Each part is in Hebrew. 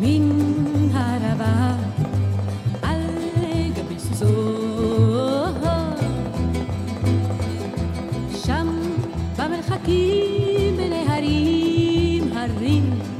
מן הרבה על גבי סוסו. שם במרחקים בנהרים הרים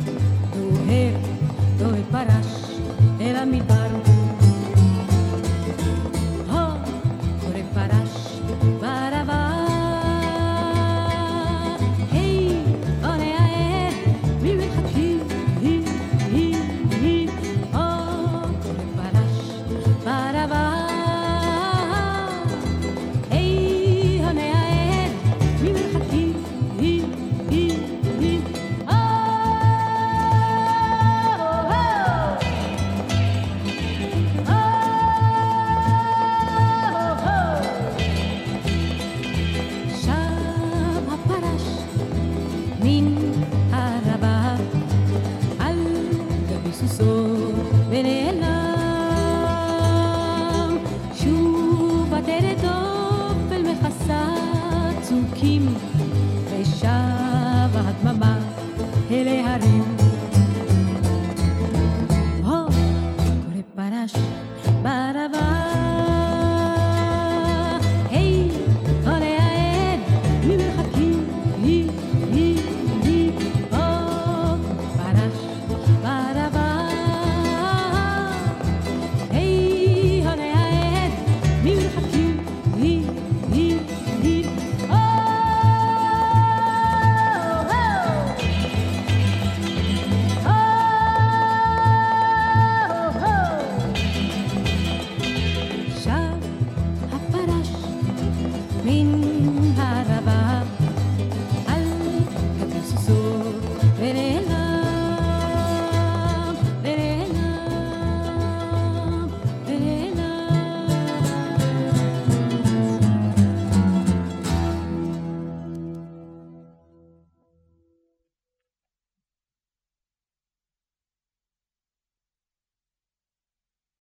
שוב